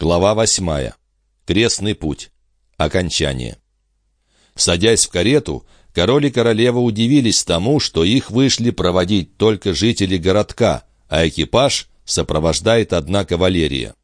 Глава восьмая. Крестный путь. Окончание. Садясь в карету, король и королева удивились тому, что их вышли проводить только жители городка, а экипаж сопровождает одна кавалерия.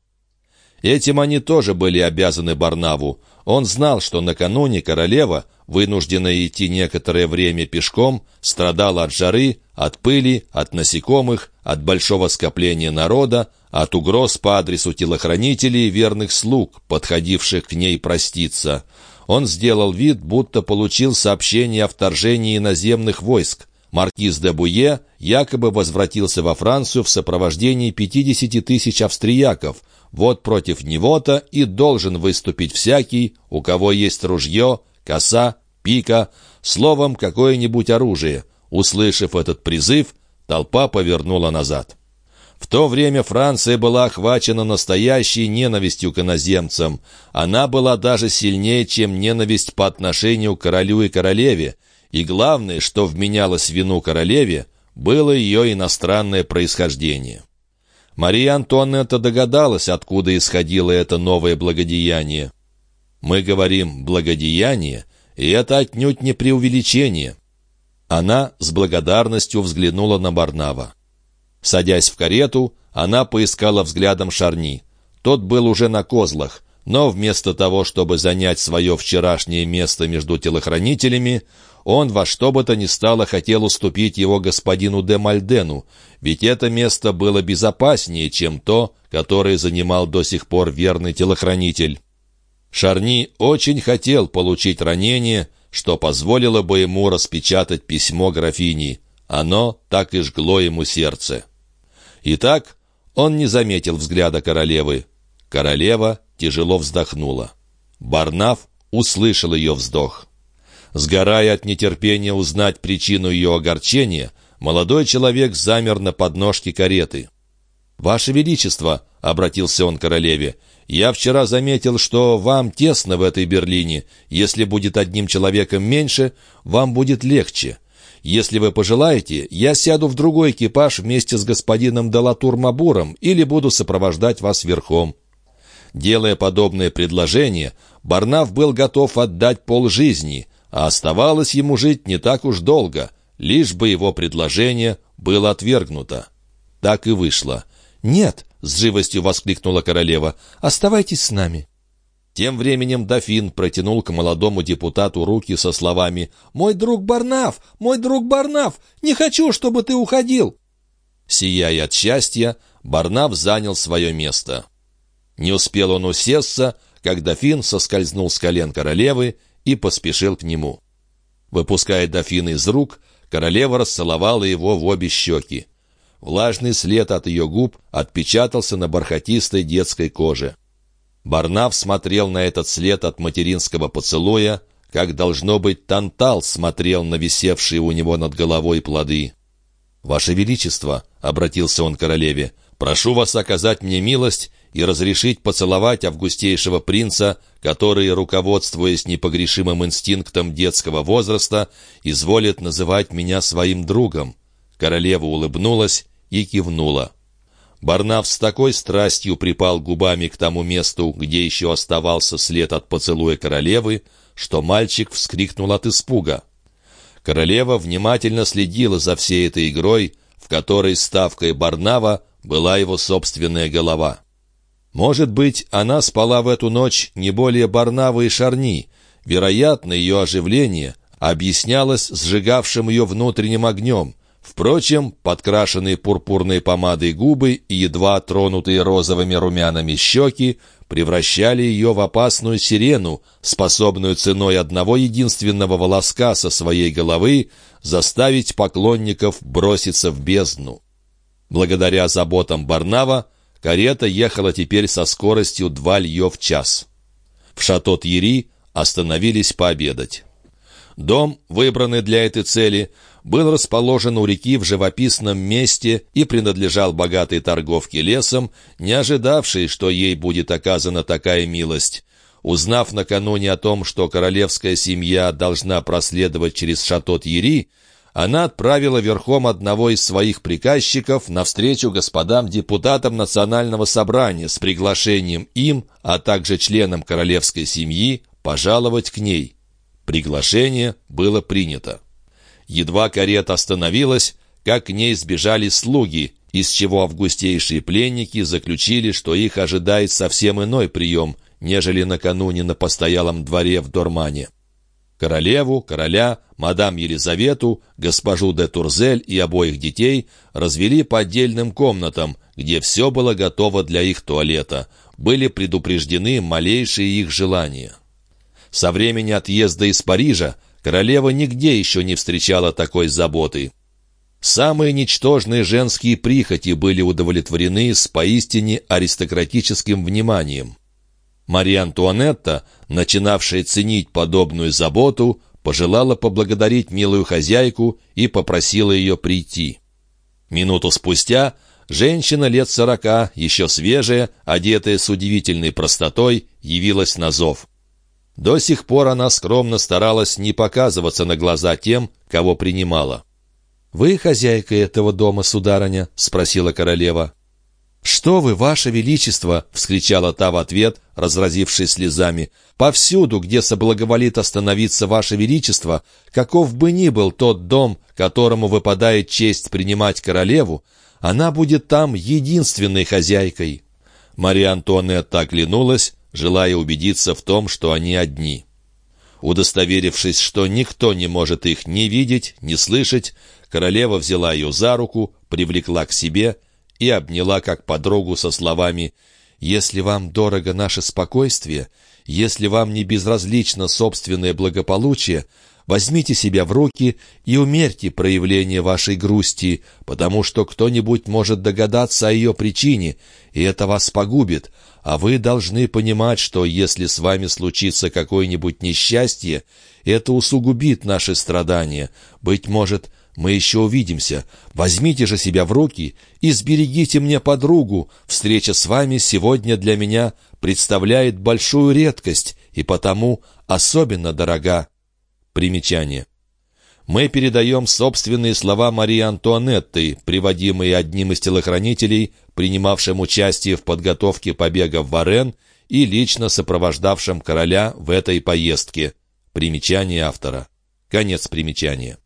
Этим они тоже были обязаны Барнаву. Он знал, что накануне королева, вынужденная идти некоторое время пешком, страдала от жары, от пыли, от насекомых, от большого скопления народа, от угроз по адресу телохранителей верных слуг, подходивших к ней проститься. Он сделал вид, будто получил сообщение о вторжении наземных войск. Маркиз де Буе якобы возвратился во Францию в сопровождении 50 тысяч австрияков. Вот против него-то и должен выступить всякий, у кого есть ружье, коса, пика, словом, какое-нибудь оружие. Услышав этот призыв, толпа повернула назад. В то время Франция была охвачена настоящей ненавистью к иноземцам. Она была даже сильнее, чем ненависть по отношению к королю и королеве. И главное, что вменялось вину королеве, было ее иностранное происхождение. Мария Антуанетта догадалась, откуда исходило это новое благодеяние. Мы говорим «благодеяние», и это отнюдь не преувеличение. Она с благодарностью взглянула на Барнава. Садясь в карету, она поискала взглядом Шарни. Тот был уже на козлах, но вместо того, чтобы занять свое вчерашнее место между телохранителями, он во что бы то ни стало хотел уступить его господину де Мальдену, ведь это место было безопаснее, чем то, которое занимал до сих пор верный телохранитель. Шарни очень хотел получить ранение, что позволило бы ему распечатать письмо графини. Оно так и жгло ему сердце. Итак, он не заметил взгляда королевы. Королева тяжело вздохнула. Барнаф услышал ее вздох. Сгорая от нетерпения узнать причину ее огорчения, молодой человек замер на подножке кареты. «Ваше Величество!» — обратился он к королеве. «Я вчера заметил, что вам тесно в этой Берлине. Если будет одним человеком меньше, вам будет легче. Если вы пожелаете, я сяду в другой экипаж вместе с господином Далатур-Мабуром или буду сопровождать вас верхом». Делая подобное предложение, Барнаф был готов отдать полжизни, а оставалось ему жить не так уж долго, лишь бы его предложение было отвергнуто. Так и вышло. «Нет!» — с живостью воскликнула королева. «Оставайтесь с нами!» Тем временем дофин протянул к молодому депутату руки со словами «Мой друг Барнаф! Мой друг Барнаф! Не хочу, чтобы ты уходил!» Сияя от счастья, Барнаф занял свое место. Не успел он усесться, как дофин соскользнул с колен королевы и поспешил к нему. Выпуская дофина из рук, королева расцеловала его в обе щеки. Влажный след от ее губ отпечатался на бархатистой детской коже. Барнав смотрел на этот след от материнского поцелуя, как, должно быть, Тантал смотрел на висевшие у него над головой плоды. «Ваше Величество», — обратился он к королеве, — «прошу вас оказать мне милость и разрешить поцеловать августейшего принца, который, руководствуясь непогрешимым инстинктом детского возраста, изволит называть меня своим другом». Королева улыбнулась и кивнула. Барнав с такой страстью припал губами к тому месту, где еще оставался след от поцелуя королевы, что мальчик вскрикнул от испуга. Королева внимательно следила за всей этой игрой, в которой ставкой Барнава была его собственная голова. Может быть, она спала в эту ночь не более Барнава и Шарни. Вероятно, ее оживление объяснялось сжигавшим ее внутренним огнем — Впрочем, подкрашенные пурпурной помадой губы и едва тронутые розовыми румянами щеки превращали ее в опасную сирену, способную ценой одного единственного волоска со своей головы заставить поклонников броситься в бездну. Благодаря заботам Барнава карета ехала теперь со скоростью два лье в час. В Шато-Тьери остановились пообедать. Дом, выбранный для этой цели, был расположен у реки в живописном месте и принадлежал богатой торговке лесом, не ожидавшей, что ей будет оказана такая милость. Узнав накануне о том, что королевская семья должна проследовать через Шато-Тьери, она отправила верхом одного из своих приказчиков навстречу господам депутатам Национального собрания с приглашением им, а также членам королевской семьи, пожаловать к ней. Приглашение было принято. Едва карета остановилась, как к ней сбежали слуги, из чего августейшие пленники заключили, что их ожидает совсем иной прием, нежели накануне на постоялом дворе в Дормане. Королеву, короля, мадам Елизавету, госпожу де Турзель и обоих детей развели по отдельным комнатам, где все было готово для их туалета. Были предупреждены малейшие их желания. Со времени отъезда из Парижа королева нигде еще не встречала такой заботы. Самые ничтожные женские прихоти были удовлетворены с поистине аристократическим вниманием. Мария Антуанетта, начинавшая ценить подобную заботу, пожелала поблагодарить милую хозяйку и попросила ее прийти. Минуту спустя женщина лет сорока, еще свежая, одетая с удивительной простотой, явилась на зов. До сих пор она скромно старалась не показываться на глаза тем, кого принимала. «Вы хозяйка этого дома, сударыня?» — спросила королева. «Что вы, ваше величество!» — вскричала та в ответ, разразившись слезами. «Повсюду, где соблаговолит остановиться ваше величество, каков бы ни был тот дом, которому выпадает честь принимать королеву, она будет там единственной хозяйкой». Мария Антуанетта оглянулась, желая убедиться в том, что они одни. Удостоверившись, что никто не может их ни видеть, ни слышать, Королева взяла ее за руку, привлекла к себе и обняла как подругу со словами «Если вам дорого наше спокойствие, если вам не безразлично собственное благополучие, возьмите себя в руки и умерьте проявление вашей грусти, потому что кто-нибудь может догадаться о ее причине, и это вас погубит, а вы должны понимать, что если с вами случится какое-нибудь несчастье, это усугубит наши страдания. Быть может, мы еще увидимся. Возьмите же себя в руки и сберегите мне подругу. Встреча с вами сегодня для меня представляет большую редкость и потому особенно дорога. Примечание. Мы передаем собственные слова Марии Антуанетты, приводимые одним из телохранителей, принимавшим участие в подготовке побега в Варен и лично сопровождавшим короля в этой поездке. Примечание автора. Конец примечания.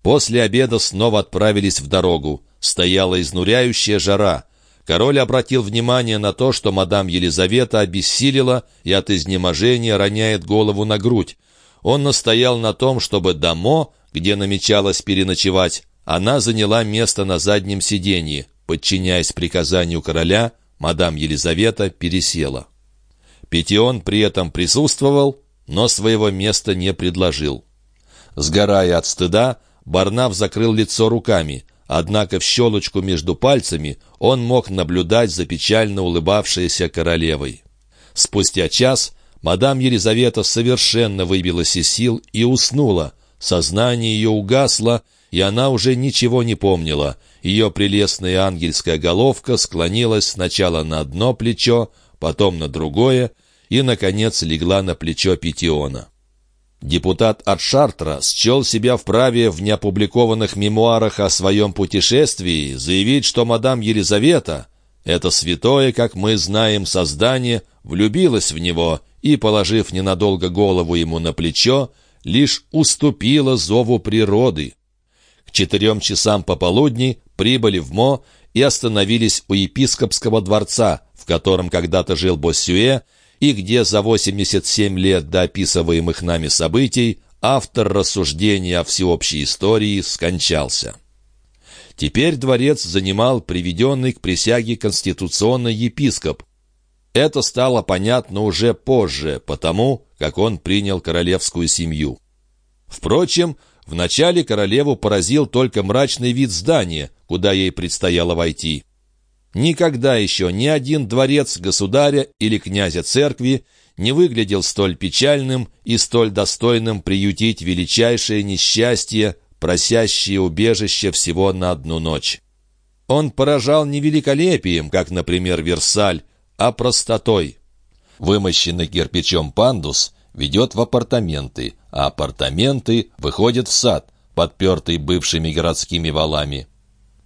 После обеда снова отправились в дорогу. Стояла изнуряющая жара. Король обратил внимание на то, что мадам Елизавета обессилила и от изнеможения роняет голову на грудь. Он настоял на том, чтобы домо, где намечалось переночевать, она заняла место на заднем сиденье. Подчиняясь приказанию короля, мадам Елизавета пересела. Петион при этом присутствовал, но своего места не предложил. Сгорая от стыда, Барнав закрыл лицо руками, однако в щелочку между пальцами он мог наблюдать за печально улыбавшейся королевой. Спустя час мадам Елизавета совершенно выбилась из сил и уснула. Сознание ее угасло, и она уже ничего не помнила. Ее прелестная ангельская головка склонилась сначала на одно плечо, потом на другое, и, наконец, легла на плечо Петиона. Депутат от Шартра счел себя вправе в неопубликованных мемуарах о своем путешествии заявить, что мадам Елизавета, это святое, как мы знаем, создание, влюбилась в него и, положив ненадолго голову ему на плечо, лишь уступила зову природы. К четырем часам пополудни прибыли в Мо и остановились у епископского дворца, в котором когда-то жил Боссюэ, и где за 87 лет до описываемых нами событий автор рассуждения о всеобщей истории скончался. Теперь дворец занимал приведенный к присяге конституционный епископ. Это стало понятно уже позже, потому как он принял королевскую семью. Впрочем, вначале королеву поразил только мрачный вид здания, куда ей предстояло войти. Никогда еще ни один дворец государя или князя церкви не выглядел столь печальным и столь достойным приютить величайшее несчастье, просящее убежище всего на одну ночь. Он поражал не великолепием, как, например, Версаль, а простотой. Вымощенный кирпичом пандус ведет в апартаменты, а апартаменты выходят в сад, подпертый бывшими городскими валами.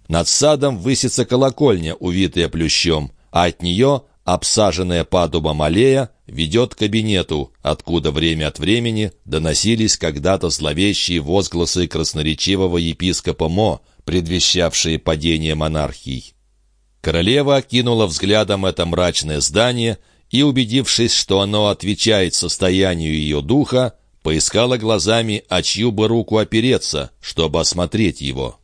Над садом высится колокольня, увитая плющом, а от нее, обсаженная падубом аллея, ведет к кабинету, откуда время от времени доносились когда-то зловещие возгласы красноречивого епископа Мо, предвещавшие падение монархий. Королева окинула взглядом это мрачное здание и, убедившись, что оно отвечает состоянию ее духа, поискала глазами, о чью бы руку опереться, чтобы осмотреть его.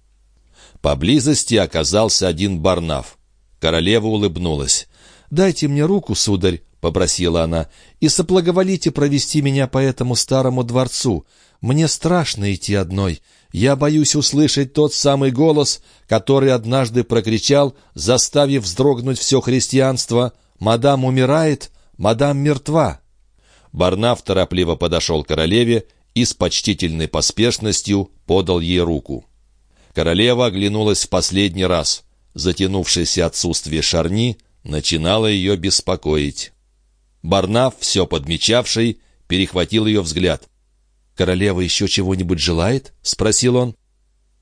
Поблизости оказался один барнаф. Королева улыбнулась. «Дайте мне руку, сударь», — попросила она, — «и соблаговолите провести меня по этому старому дворцу. Мне страшно идти одной. Я боюсь услышать тот самый голос, который однажды прокричал, заставив вздрогнуть все христианство «Мадам умирает, мадам мертва». Барнаф торопливо подошел к королеве и с почтительной поспешностью подал ей руку. Королева оглянулась в последний раз. Затянувшееся отсутствие шарни начинало ее беспокоить. Барнаф, все подмечавший, перехватил ее взгляд. «Королева еще чего-нибудь желает?» — спросил он.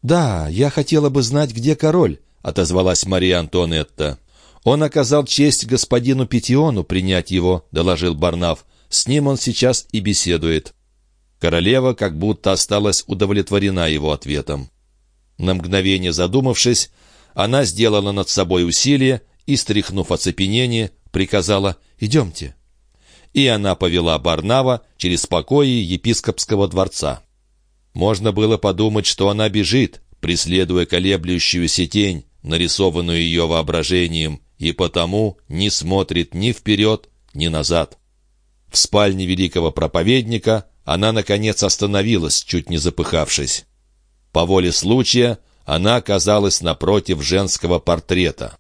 «Да, я хотела бы знать, где король», — отозвалась Мария Антуанетта. «Он оказал честь господину Петиону принять его», — доложил Барнаф. «С ним он сейчас и беседует». Королева как будто осталась удовлетворена его ответом. На мгновение задумавшись, она сделала над собой усилие и, стряхнув оцепенение, приказала «Идемте». И она повела Барнава через покои епископского дворца. Можно было подумать, что она бежит, преследуя колеблющуюся тень, нарисованную ее воображением, и потому не смотрит ни вперед, ни назад. В спальне великого проповедника она, наконец, остановилась, чуть не запыхавшись. По воле случая она оказалась напротив женского портрета.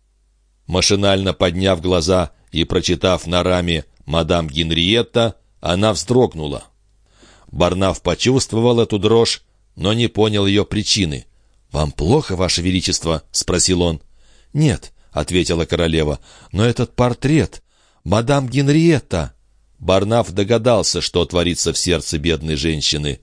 Машинально подняв глаза и прочитав на раме «Мадам Генриетта», она вздрогнула. Барнаф почувствовал эту дрожь, но не понял ее причины. «Вам плохо, Ваше Величество?» — спросил он. «Нет», — ответила королева, — «но этот портрет... Мадам Генриетта...» Барнаф догадался, что творится в сердце бедной женщины.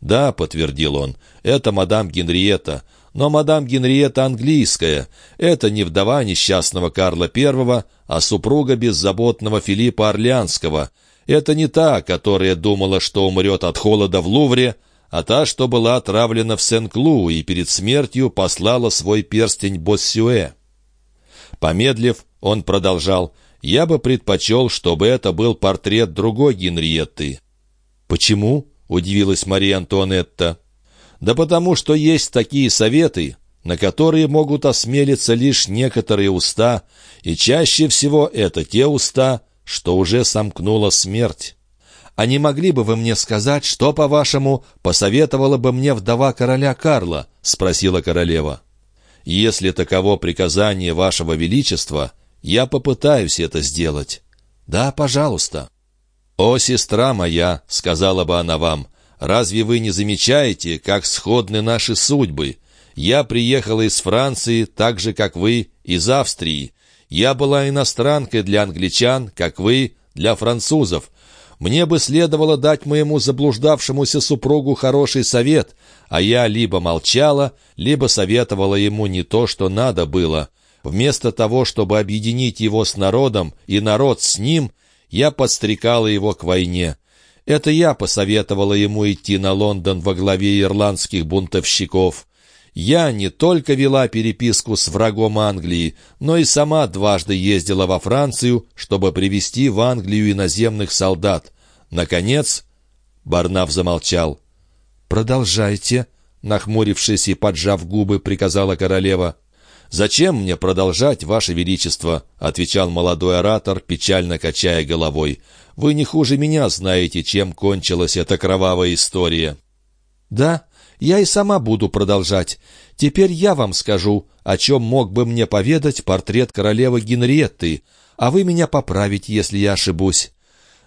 «Да», — подтвердил он, — «это мадам Генриетта. Но мадам Генриетта английская. Это не вдова несчастного Карла I, а супруга беззаботного Филиппа Орлеанского. Это не та, которая думала, что умрет от холода в Лувре, а та, что была отравлена в Сен-Клу и перед смертью послала свой перстень Боссюэ». Помедлив, он продолжал, «Я бы предпочел, чтобы это был портрет другой Генриетты». «Почему?» удивилась Мария Антуанетта. «Да потому что есть такие советы, на которые могут осмелиться лишь некоторые уста, и чаще всего это те уста, что уже сомкнула смерть. А не могли бы вы мне сказать, что, по-вашему, посоветовала бы мне вдова короля Карла?» — спросила королева. «Если таково приказание вашего величества, я попытаюсь это сделать». «Да, пожалуйста». «О, сестра моя!» — сказала бы она вам. «Разве вы не замечаете, как сходны наши судьбы? Я приехала из Франции, так же, как вы, из Австрии. Я была иностранкой для англичан, как вы, для французов. Мне бы следовало дать моему заблуждавшемуся супругу хороший совет, а я либо молчала, либо советовала ему не то, что надо было. Вместо того, чтобы объединить его с народом и народ с ним, я подстрекала его к войне. Это я посоветовала ему идти на Лондон во главе ирландских бунтовщиков. Я не только вела переписку с врагом Англии, но и сама дважды ездила во Францию, чтобы привести в Англию иноземных солдат. Наконец, Барнаф замолчал. «Продолжайте», — нахмурившись и поджав губы, приказала королева. «Зачем мне продолжать, Ваше Величество?» — отвечал молодой оратор, печально качая головой. «Вы не хуже меня знаете, чем кончилась эта кровавая история». «Да, я и сама буду продолжать. Теперь я вам скажу, о чем мог бы мне поведать портрет королевы Генриетты, а вы меня поправите, если я ошибусь.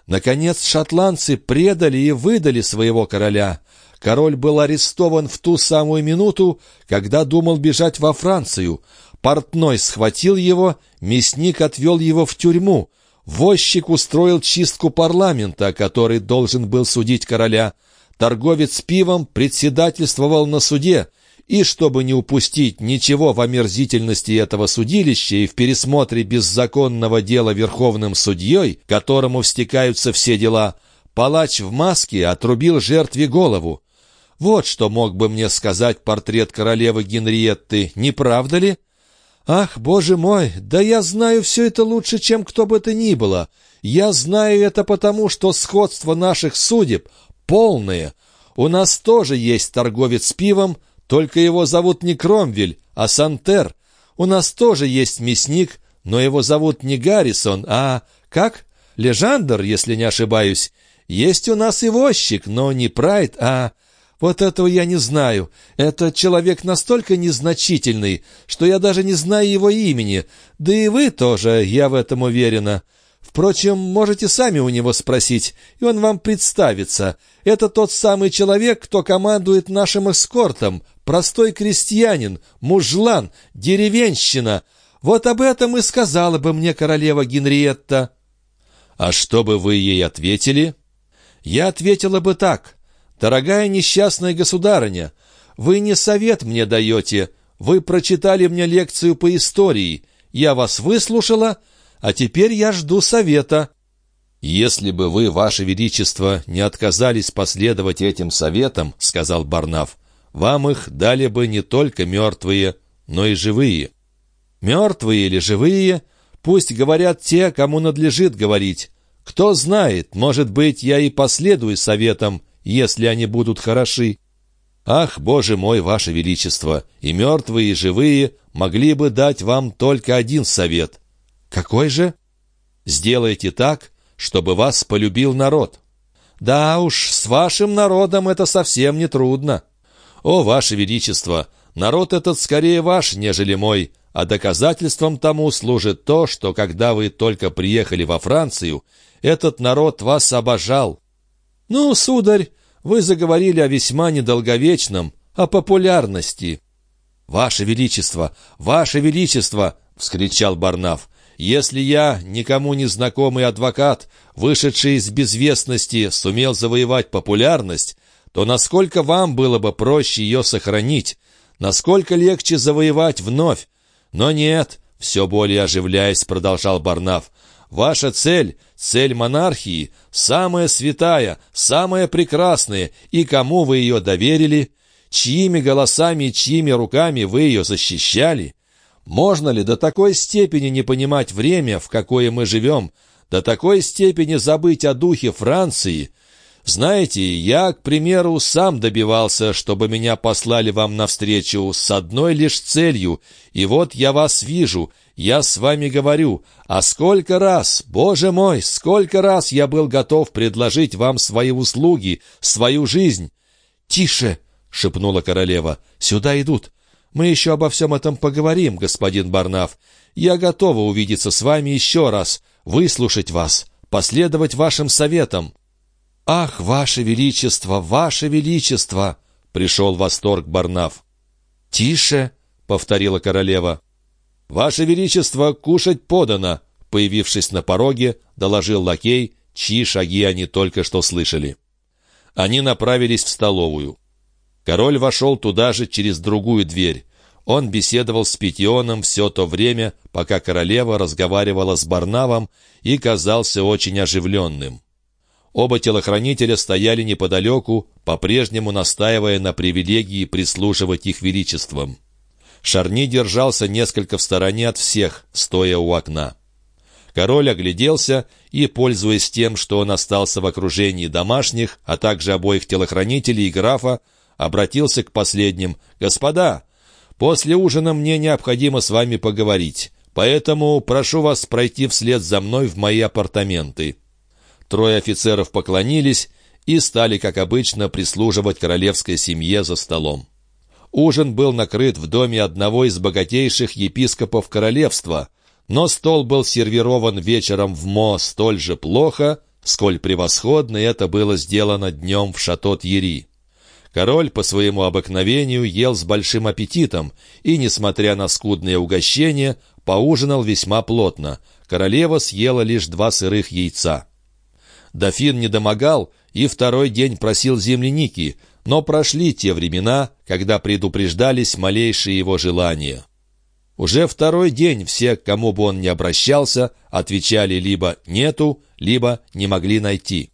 Наконец, шотландцы предали и выдали своего короля. Король был арестован в ту самую минуту, когда думал бежать во Францию. Портной схватил его, мясник отвел его в тюрьму. Возчик устроил чистку парламента, который должен был судить короля. торговец пивом председательствовал на суде, и чтобы не упустить ничего в омерзительности этого судилища и в пересмотре беззаконного дела верховным судьей, которому стекаются все дела, палач в маске отрубил жертве голову. Вот что мог бы мне сказать портрет королевы Генриетты, не правда ли? Ах, боже мой, да я знаю все это лучше, чем кто бы то ни было. Я знаю это потому, что сходство наших судеб полное. У нас тоже есть торговец пивом, только его зовут не Кромвель, а Сантер. У нас тоже есть мясник, но его зовут не Гаррисон, а... как? Лежандр, если не ошибаюсь. Есть у нас и возчик, но не Прайд, а... Вот этого я не знаю. Этот человек настолько незначительный, что я даже не знаю его имени. Да и вы тоже, я в этом уверена. Впрочем, можете сами у него спросить, и он вам представится. Это тот самый человек, кто командует нашим эскортом, простой крестьянин, мужлан, деревенщина. Вот об этом и сказала бы мне королева Генриетта». «А что бы вы ей ответили?» «Я ответила бы так. Дорогая несчастная государыня, вы не совет мне даете, вы прочитали мне лекцию по истории, я вас выслушала, а теперь я жду совета». «Если бы вы, ваше величество, не отказались последовать этим советам, — сказал Барнав, вам их дали бы не только мертвые, но и живые. Мертвые или живые, пусть говорят те, кому надлежит говорить. Кто знает, может быть, я и последую советам, если они будут хороши. Ах, Боже мой, Ваше Величество, и мертвые, и живые могли бы дать вам только один совет. Какой же? Сделайте так, чтобы вас полюбил народ. Да уж, с вашим народом это совсем не трудно. «О, Ваше Величество, народ этот скорее ваш, нежели мой, а доказательством тому служит то, что когда вы только приехали во Францию, этот народ вас обожал». «Ну, сударь, вы заговорили о весьма недолговечном, о популярности». «Ваше Величество! Ваше Величество!» — вскричал Барнаф. «Если я, никому не знакомый адвокат, вышедший из безвестности, сумел завоевать популярность, то насколько вам было бы проще ее сохранить, насколько легче завоевать вновь. Но нет, все более оживляясь, продолжал Барнаф, Ваша цель, цель монархии, самая святая, самая прекрасная, и кому вы ее доверили, чьими голосами и чьими руками вы ее защищали? Можно ли до такой степени не понимать время, в какое мы живем, до такой степени забыть о духе Франции – знаете, я, к примеру, сам добивался, чтобы меня послали вам навстречу с одной лишь целью, и вот я вас вижу, я с вами говорю, а сколько раз, боже мой, сколько раз я был готов предложить вам свои услуги, свою жизнь. «Тише!» — шепнула королева. «Сюда идут. Мы еще обо всем этом поговорим, господин Барнаф. Я готова увидеться с вами еще раз, выслушать вас, последовать вашим советам». «Ах, ваше величество, ваше величество!» — пришел восторг Барнаф. «Тише!» — повторила королева. «Ваше величество, кушать подано!» Появившись на пороге, доложил лакей, чьи шаги они только что слышали. Они направились в столовую. Король вошел туда же через другую дверь. Он беседовал с Петионом все то время, пока королева разговаривала с Барнавом и казался очень оживленным. Оба телохранителя стояли неподалеку, по-прежнему настаивая на привилегии прислушивать их величеством. Шарни держался несколько в стороне от всех, стоя у окна. Король огляделся и, пользуясь тем, что он остался в окружении домашних, а также обоих телохранителей и графа, обратился к последним. «Господа, после ужина мне необходимо с вами поговорить, поэтому прошу вас пройти вслед за мной в мои апартаменты». Трое офицеров поклонились и стали, как обычно, прислуживать королевской семье за столом. Ужин был накрыт в доме одного из богатейших епископов королевства, но стол был сервирован вечером в Мо столь же плохо, сколь превосходно это было сделано днем в Шатот-Ери. Король по своему обыкновению ел с большим аппетитом и, несмотря на скудное угощение, поужинал весьма плотно. Королева съела лишь два сырых яйца. Дофин не домогал и второй день просил земляники, но прошли те времена, когда предупреждались малейшие его желания. Уже второй день все, к кому бы он ни обращался, отвечали либо «нету», либо «не могли найти».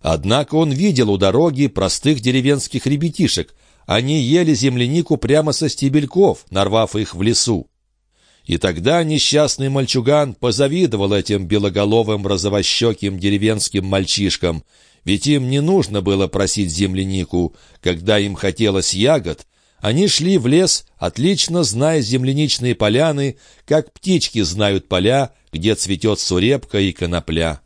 Однако он видел у дороги простых деревенских ребятишек. Они ели землянику прямо со стебельков, нарвав их в лесу. И тогда несчастный мальчуган позавидовал этим белоголовым розовощеким деревенским мальчишкам, ведь им не нужно было просить землянику, когда им хотелось ягод, они шли в лес, отлично зная земляничные поляны, как птички знают поля, где цветет сурепка и конопля.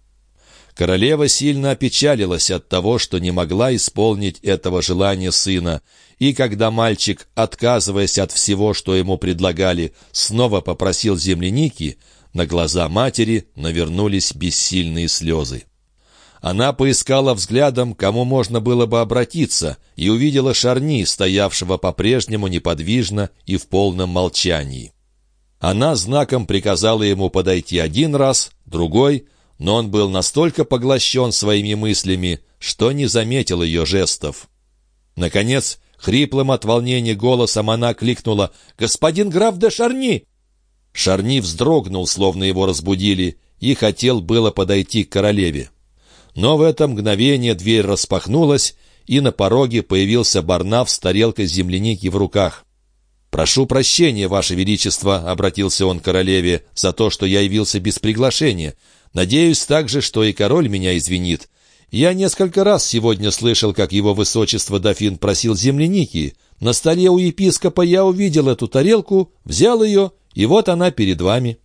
Королева сильно опечалилась от того, что не могла исполнить этого желания сына, и когда мальчик, отказываясь от всего, что ему предлагали, снова попросил земляники, на глаза матери навернулись бессильные слезы. Она поискала взглядом, кому можно было бы обратиться, и увидела Шарни, стоявшего по-прежнему неподвижно и в полном молчании. Она знаком приказала ему подойти один раз, другой, но он был настолько поглощен своими мыслями, что не заметил ее жестов. Наконец, хриплым от волнения голосом она кликнула «Господин граф де Шарни!» Шарни вздрогнул, словно его разбудили, и хотел было подойти к королеве. Но в это мгновение дверь распахнулась, и на пороге появился Барнав с тарелкой земляники в руках. «Прошу прощения, Ваше Величество», — обратился он к королеве, — «за то, что я явился без приглашения. Надеюсь также, что и король меня извинит. Я несколько раз сегодня слышал, как его высочество дофин просил земляники. На столе у епископа я увидел эту тарелку, взял ее, и вот она перед вами».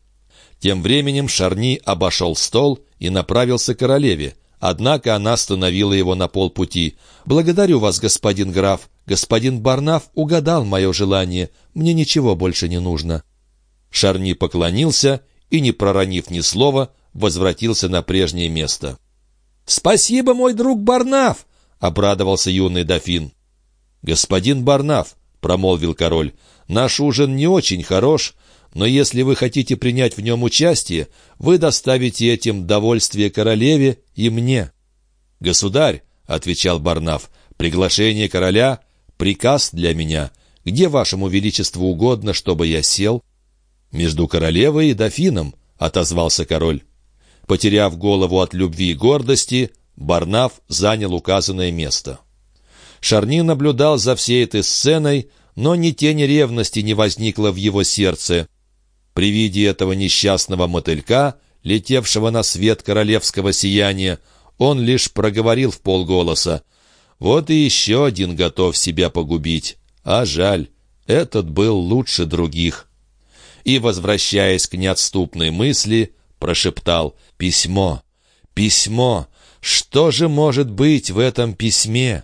Тем временем Шарни обошел стол и направился к королеве. Однако она остановила его на полпути. «Благодарю вас, господин граф. Господин Барнаф угадал мое желание. Мне ничего больше не нужно». Шарни поклонился и, не проронив ни слова, возвратился на прежнее место. «Спасибо, мой друг Барнаф!» — обрадовался юный дофин. «Господин Барнаф», — промолвил король, — «наш ужин не очень хорош, но если вы хотите принять в нем участие, вы доставите этим довольствие королеве и мне». «Государь», — отвечал Барнаф, — «приглашение короля — приказ для меня. Где вашему величеству угодно, чтобы я сел?» «Между королевой и дофином», — отозвался король. Потеряв голову от любви и гордости, Барнаф занял указанное место. Шарни наблюдал за всей этой сценой, но ни тени ревности не возникло в его сердце. При виде этого несчастного мотылька, летевшего на свет королевского сияния, он лишь проговорил в полголоса. «Вот и еще один готов себя погубить. А жаль, этот был лучше других». И, возвращаясь к неотступной мысли, прошептал «Письмо! Письмо! Что же может быть в этом письме?»